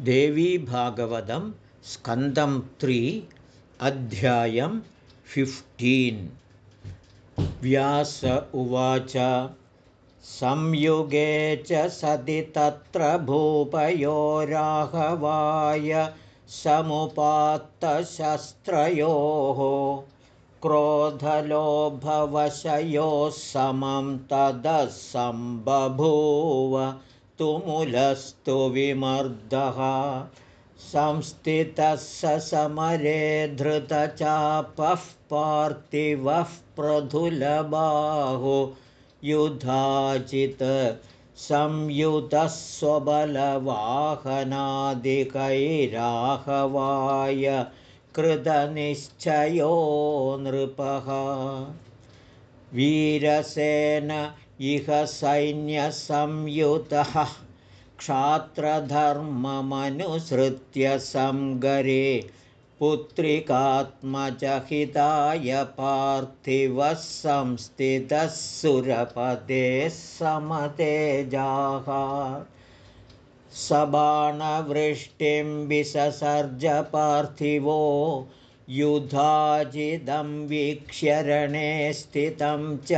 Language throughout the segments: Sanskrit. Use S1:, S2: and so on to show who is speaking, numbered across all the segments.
S1: देवीभागवतं स्कन्दं त्रि अध्यायं फिफ्टीन् व्यास उवाच संयुगे च सति तत्र भूपयो राघवाय समुपात्तशस्त्रयोः। क्रोधलोभवशयोः समं तदः सम्बभूव तुमुलस्तु विमर्दः। संस्थितः स समरे धृतचापः पार्थिवः प्रधुलबाहो। युधाचित् संयुतः स्वबलवाहनादिकैराहवाय कृतनिश्चयो नृपः। वीरसेन इह सैन्यसंयुतः क्षात्रधर्ममनुसृत्य संगरे पुत्रिकात्मचहिताय पार्थिवः संस्थितः सुरपतेः समतेजाः। सबाणवृष्टिं विससर्ज पार्थिवो युधाजिदं वीक्ष्यरणे स्थितं च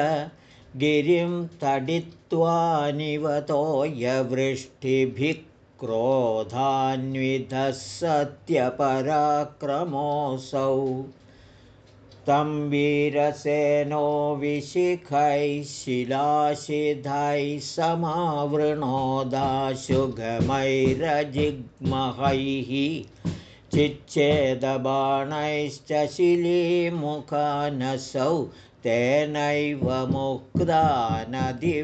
S1: गिरिं तडित्वा निवतोयवृष्टिभिः क्रोधान्वितः सत्यपराक्रमोऽसौ। तं वीरसेनो विशिखैः शिलाशिधैः समावृणोदाशुगमैरजिग्महैः। चिच्छेदबाणैश्च शिलीमुखानसौ तेनैव मुक्ता नदिवेगपादिनः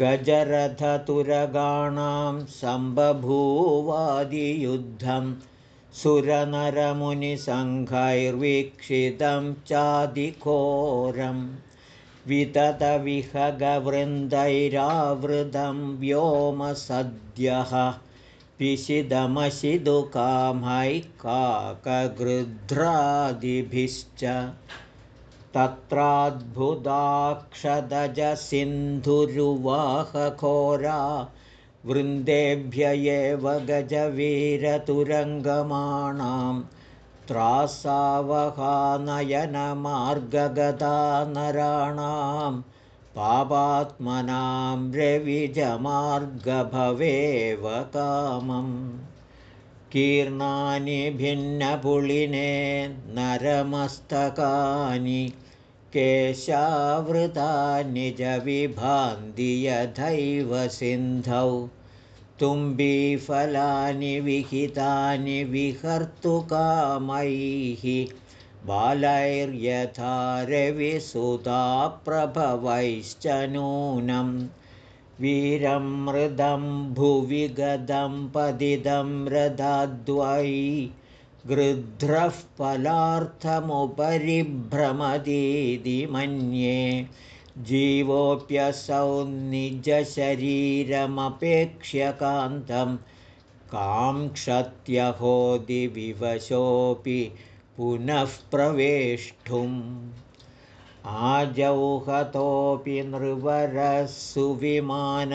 S1: गजरथतुरगाणां सम्बभूवादियुद्धं सुरनरमुनिसङ्घैर्वीक्षितं चादिघोरं विततविहगवृन्दैरावृतं व्योमसद्यः पिशिदमशिदुकामैकाकगृध्रादिभिश्च तत्राद्भुताक्षदजसिन्धुरुवाहघोरा वृन्देभ्य एव गजवीरतुरङ्गमाणां त्रासावहानयनमार्गगदा नराणां पापात्मनां रविजमार्गभवेव कामम् कीर्णानि भिन्नपुलिने नरमस्तकानि केशावृतानि च विभान्ति यथैव सिन्धौ। तुम्बीफलानि विहितानि विहर्तुकामैः बालैर्यथा रविसुताप्रभवैश्च नूनम् वीरं मृदं भुवि गदं पदिदं रदाद्वै गृध्रः फलार्थमुपरि भ्रमदीति मन्ये जीवोऽप्यसौ निजशरीरमपेक्ष्य कान्तं काङ्क्षत्यहोदिविवशोऽपि पुनः प्रवेष्टुम् आजौहतोऽपि नृवरः सुविमानरूढः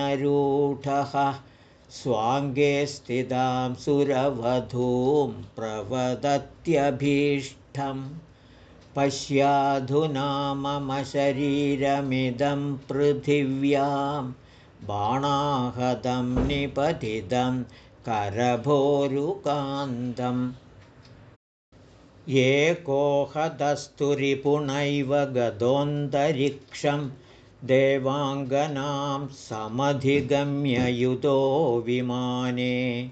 S1: स्वाङ्गे स्थितां सुरवधूं प्रवदत्यभीष्टं पश्याधुना मम शरीरमिदं पृथिव्यां बाणाहतं निपतितं करभोरुकान्तम् एकोहदस्तुरिपुणैव गतोऽन्तरिक्षं देवाङ्गनां समधिगम्ययुतो विमाने।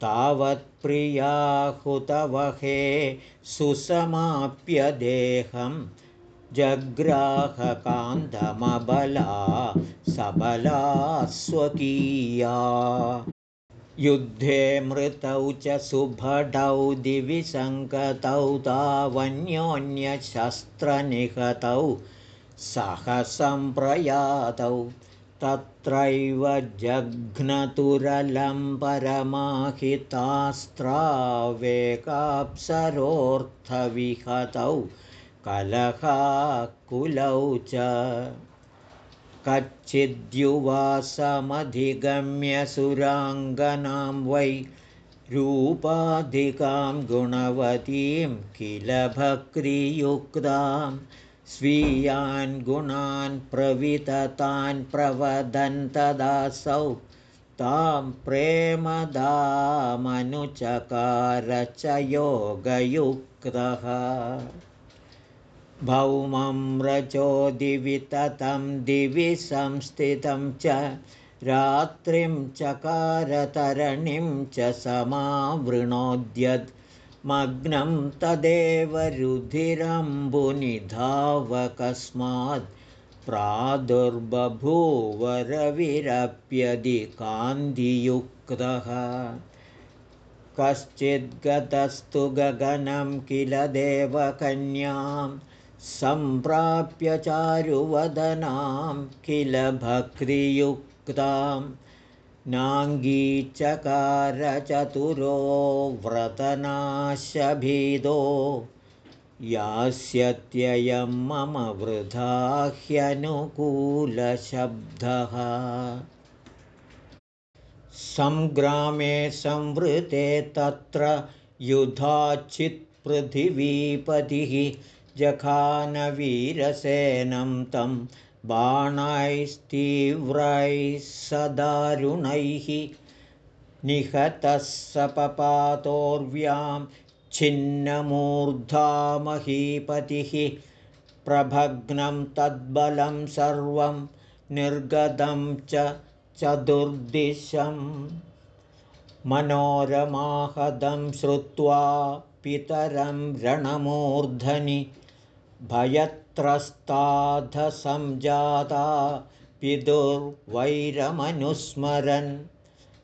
S1: तावत्प्रियाहुतवहे सुसमाप्य देहं जग्राहकान्तमबला सबला स्वकीया युद्धे मृतौ च सुभटौ दिविसङ्गतौ तावन्योन्यशस्त्रनिहतौ सहसम्प्रयातौ तत्रैव जघ्नतुरलं परमाहितास्त्रावेकाप्सरोऽर्थविहतौ कलहाकुलौ च कच्चिद्युवासमधिगम्य सुराङ्गनां वै रूपाधिकां गुणवतीं किल भक्तियुक्तां स्वीयान् गुणान् प्रविततान् प्रवदन्तदासौ तां प्रेमदामनुचकार च योगयुक्तः भौमं रचोदिविततं दिवि संस्थितं च रात्रिं चकारतरणिं च समावृणोद्यद् मग्नं तदेव रुधिरम्बुनिधावकस्मात् प्रादुर्बभूवरविरप्यधिकान्तियुक्तः कश्चिद्गतस्तु गगनं किल देवकन्यां सम्प्राप्य चारुवदनां किल भक्तियुक् नाङ्गीचकारचतुरो व्रतनाशभीदो। यास्यत्ययं मम वृथा ह्यनुकूलशब्दः सङ्ग्रामे संवृते तत्र युधाचित्पृथिवीपतिः जखानवीरसेनं तं बाणैस्तीव्रैः सदारुणैः निहतः सपपातोर्व्यां छिन्नमूर्धामहीपतिः प्रभग्नं तद्बलं सर्वं निर्गतं च चतुर्दिशं मनोरमाहदं श्रुत्वा पितरं रणमूर्धनि भयत्रस्ताधसंजाता पितुर्वैरमनुस्मरन्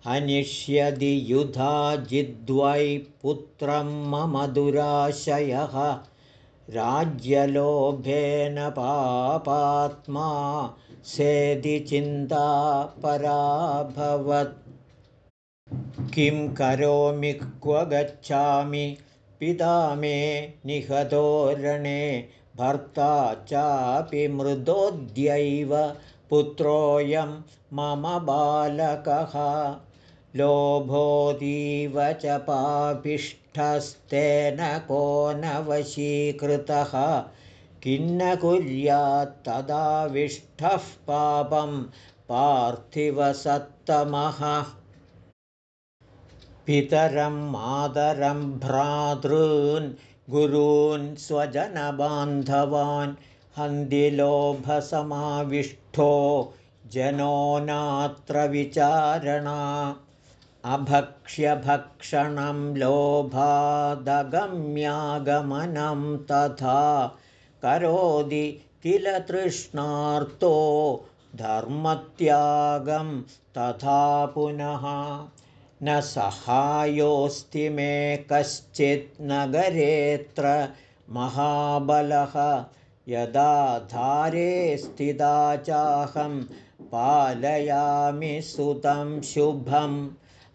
S1: हनिष्यदि युधा जिद्वै पुत्रं मम दुराशयः राज्यलोभेन पापात्मा सेदि चिन्ता पराभवत् किं करोमि क्व गच्छामि? पिता मे निहतोरणे भर्ता चापि मृदोद्यैव पुत्रोऽयं मम बालकः। लोभोऽतीव च पापिष्ठस्तेन को न वशीकृतः किन्न कुर्यात्तदाविष्ठः पापं पार्थिवसत्तमः पितरं मातरं भ्रातॄन् गुरून् स्वजनबान्धवान् हन्दिलोभसमाविष्ठो जनो नात्र विचारणा। अभक्ष्यभक्षणं लोभादगम्यागमनं तथा करोति किल तृष्णार्तो धर्मत्यागं तथा पुनः न सहायोऽस्ति मे कश्चित् नगरेऽत्र महाबलः। यदा धारे स्थिता चाहं पालयामि सुतं शुभं।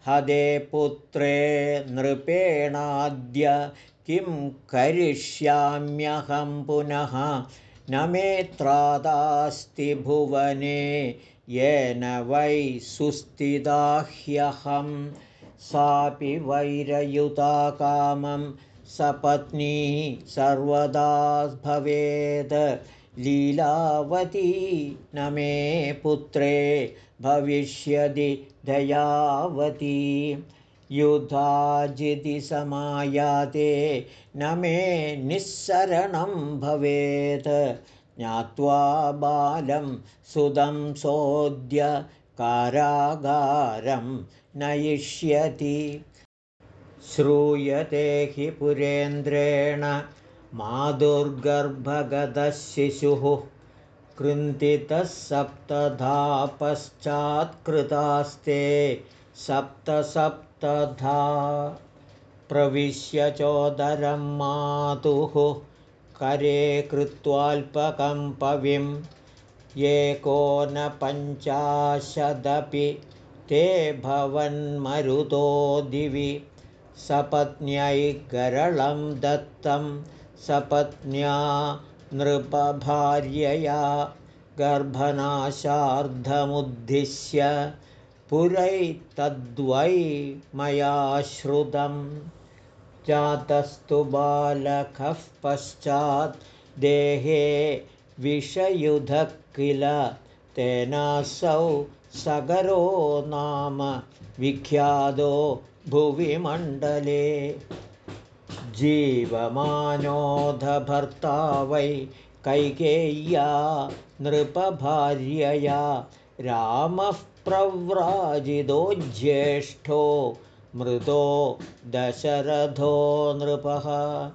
S1: हदे पुत्रे नृपेणाद्य किं करिष्याम्यहं पुनः। न मे त्रादास्ति भुवने येन वै सुस्थिताह्यहं सापि वैरयुता कामं सपत्नी सर्वदा भवेद्। लीलावती न मे पुत्रे भविष्यदि दयावती। युधाजिति समायाते न मे निःसरणं भवेत् ज्ञात्वा बालं सुदं सोद्य कारागारं नयिष्यति। श्रूयते हि पुरेन्द्रेण माधुर्गर्भगतः शिशुः कृन्तितः सप्तधा पश्चात्कृतास्ते सप्त सप्तधा प्रविश्य चोदरं मातुः करे कृत्वाल्पकं पविं पञ्चाशदपि ते भवन्मरुतो दिवि। गरलं दत्तं सपत्न्या नृपभार्यया गर्भनाशार्धमुद्दिश्य। पुरैतद्वै मया श्रुतं जातस्तु बालकः पश्चात् देहे विषयुधः किल तेनासौ सगरो नाम विख्यातो भुविमण्डले जीवमानोधभर्ता वै कैकेय्या नृपभार्यया रामः प्रव्राजितो ज्येष्ठो मृतो दशरथो नृपः।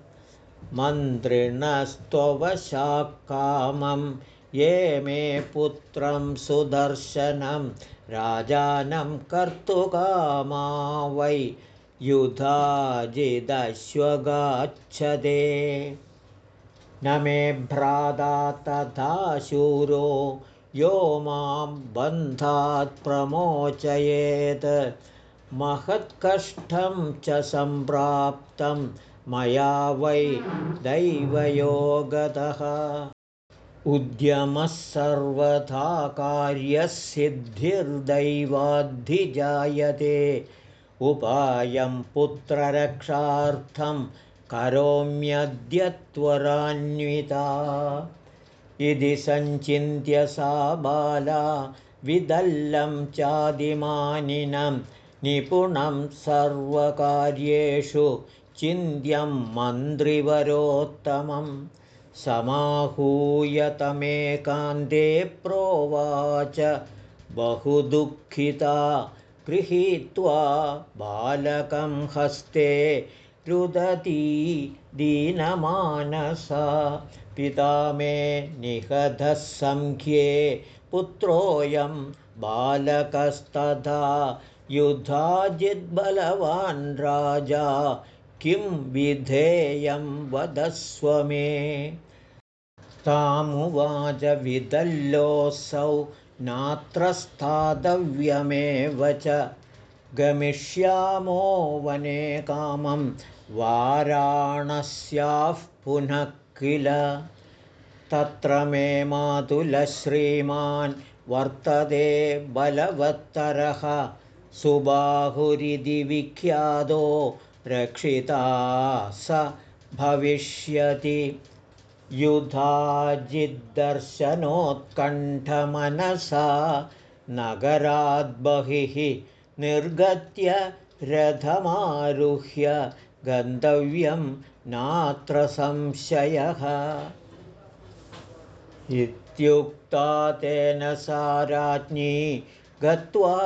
S1: मन्त्रिणस्त्ववशाकामं ये मे पुत्रं सुदर्शनं राजानं कर्तुकामा वै युधाजिदश्वगाच्छते न मे भ्राता तथा शूरो यो मां बन्धात् प्रमोचयेत् महत्कष्टं च सम्प्राप्तं मया वै दैवयोगतः। उद्यमः सर्वथा कार्यसिद्धिर्दैवाद्धिजायते उपायं पुत्ररक्षार्थं करोम्यद्य त्वरान्विता इति सञ्चिन्त्य सा बाला विदल्लं चादिमानिनं निपुणं सर्वकार्येषु चिन्त्यं मन्त्रिवरोत्तमं। समाहूयतमेकान्ते प्रोवाच बहुदुःखिता गृहीत्वा बालकं हस्ते रुदती दीनमानसा। पिता मे निहतः सङ्ख्ये पुत्रोऽयं बालकस्तथा युद्धाजिद्बलवान् राजा किं विधेयं वदस्व मे तामुवाच विदल्लोऽसौ नात्र स्थातव्यमेव च। गमिष्यामो वने कामं वाराणस्याः पुनः किल? तत्र मे मातुलश्रीमान् वर्तते बलवत्तरः सुबाहुरिति विख्यातो रक्षिता स भविष्यति। युधाजिद्दर्शनोत्कण्ठमनसा नगराद्बहिः निर्गत्य रथमारुह्य गन्तव्यं नात्र संशयः। इत्युक्ता तेन सा राज्ञी गत्वा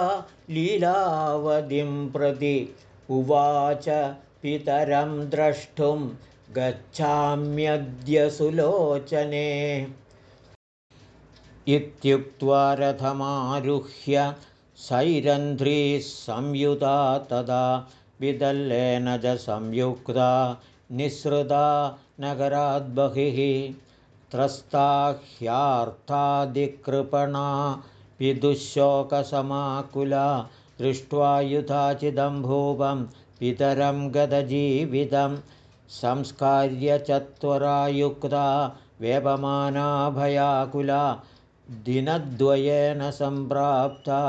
S1: लीलावधिं प्रति उवाच पितरं द्रष्टुं गच्छाम्यद्य सुलोचने। इत्युक्त्वा रथमारुह्य सैरन्ध्रीः संयुता तदा विदल्लेन च संयुक्ता निःसृता नगराद्बहिः त्रस्ता ह्यार्थादिकृपणा विदुःशोकसमाकुला दृष्ट्वा युधाचिदम्भूपं पितरं गतजीवितं संस्कार्यचत्वरायुक्ता व्यपमानाभयाकुला दिनद्वयेन सम्प्राप्ता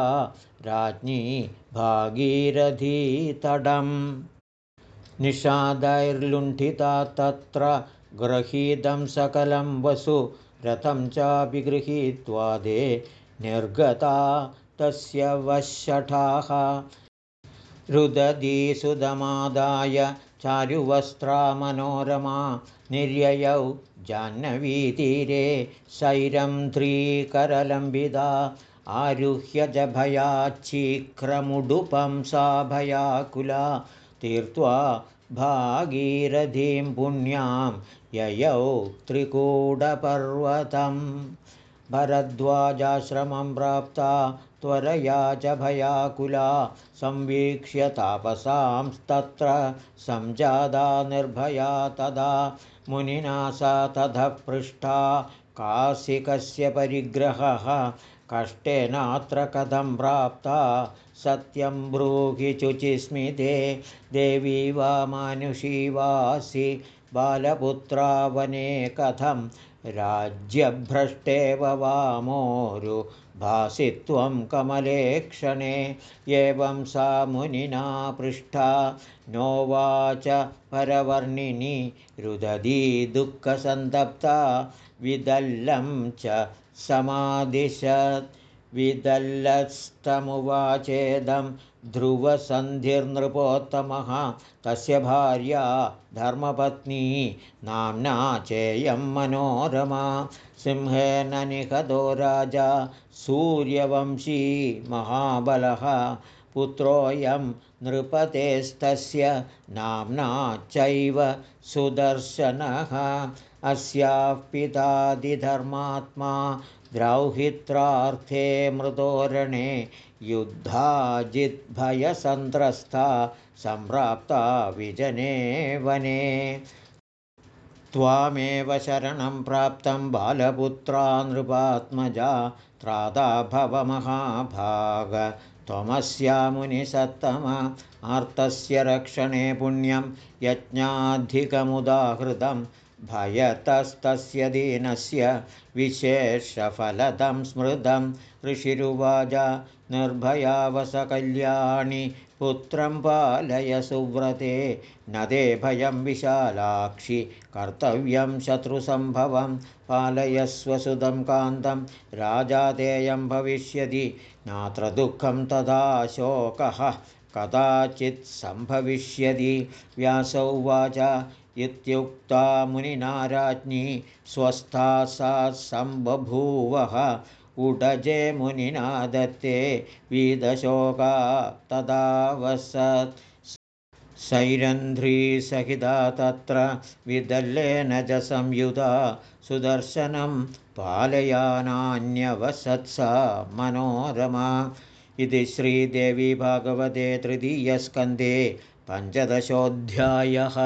S1: राज्ञी भागीरथीतडम्। निषादैर्लुण्ठिता तत्र गृहीतं सकलं वसु रथं चापि गृहीत्वा दे निर्गता तस्य वशठाः रुदधीसुधमादाय चारुवस्त्रा मनोरमा निर्ययौ जाह्नवीतीरे शैरं आरुह्य च भयाच्छीघ्रमुडुपं सा भयाकुला तीर्त्वा भागीरथीं पुण्यां ययौ त्रिकूटपर्वतं भरद्वाजाश्रमं प्राप्ता त्वरया च भयाकुला। संवीक्ष्य तापसांस्तत्र संजादा निर्भया तदा। मुनिना सा ततः पृष्ठा। काशिकस्य परिग्रहः कष्टेनात्र कथं प्राप्ता? सत्यं ब्रूहि शुचिस्मिते देवी वा मानुषी वासि। बालपुत्रा वने कथं राज्यभ्रष्टेव वामोरु भासित्वं कमलेक्षणे एवं सा मुनिना पृष्ठा। नोवाच परवर्णिनि रुदधी दुःखसन्तप्ता विदल्लं च समादिशत् विदल्लस्तमुवाचेदं ध्रुवसन्धिर्नृपोत्तमः। तस्य भार्या धर्मपत्नी नाम्ना चेयं मनोरमा। सिंहेन निहतो राजा सूर्यवंशी महाबलः। पुत्रोऽयं नृपतेस्तस्य नाम्ना चैव सुदर्शनः। अस्याः पितादिधर्मात्मा द्रौहित्रार्थे मृदोरणे युद्धाजिद्भयसन्त्रस्ता सम्प्राप्ता विजने वने। त्वामेव शरणं प्राप्तं बालपुत्रा नृपात्मजा त्राता भवमहाभाग त्वमस्यामुनिसत्तम आर्तस्य रक्षणे पुण्यं यज्ञाधिकमुदाहृतं भयतस्तस्य दीनस्य विशेषफलदं स्मृतं ऋषिरुवाच निर्भयावसकल्याणि पुत्रं पालय सुव्रते न ते भयं विशालाक्षि कर्तव्यं शत्रुसम्भवं पालयस्वसुतं कान्तं राजातेयं भविष्यति नात्र दुःखं तदा शोकः कदाचित् सम्भविष्यति व्यासौवाच इत्युक्ता मुनिनाराज्ञी स्वस्था सा सम्बभूवः। उडजे मुनिना दत्ते वीदशोका तदा वसत् सैरन्ध्रीसहिता तत्र विदल्लेन च संयुधा। सुदर्शनं पालयानान्यवसत्सा मनोरमा इति श्रीदेवी भागवते तृतीयस्कन्धे पञ्चदशोऽध्यायः